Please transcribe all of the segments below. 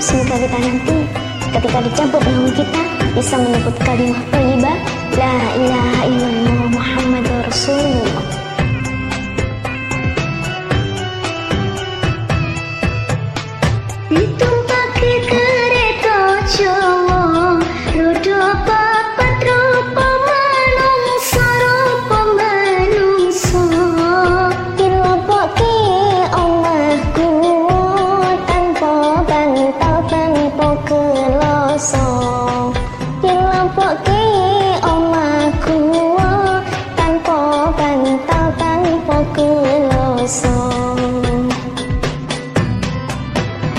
semoga kita nanti ketika dicabut dengan kita bisa menyebut kalimat thayyibah la ilaha illallah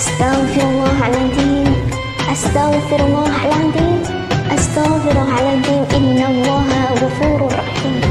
أستغفر الله العظيم أستغفر الله العظيم أستغفر الله العظيم إن الله غفور رحيم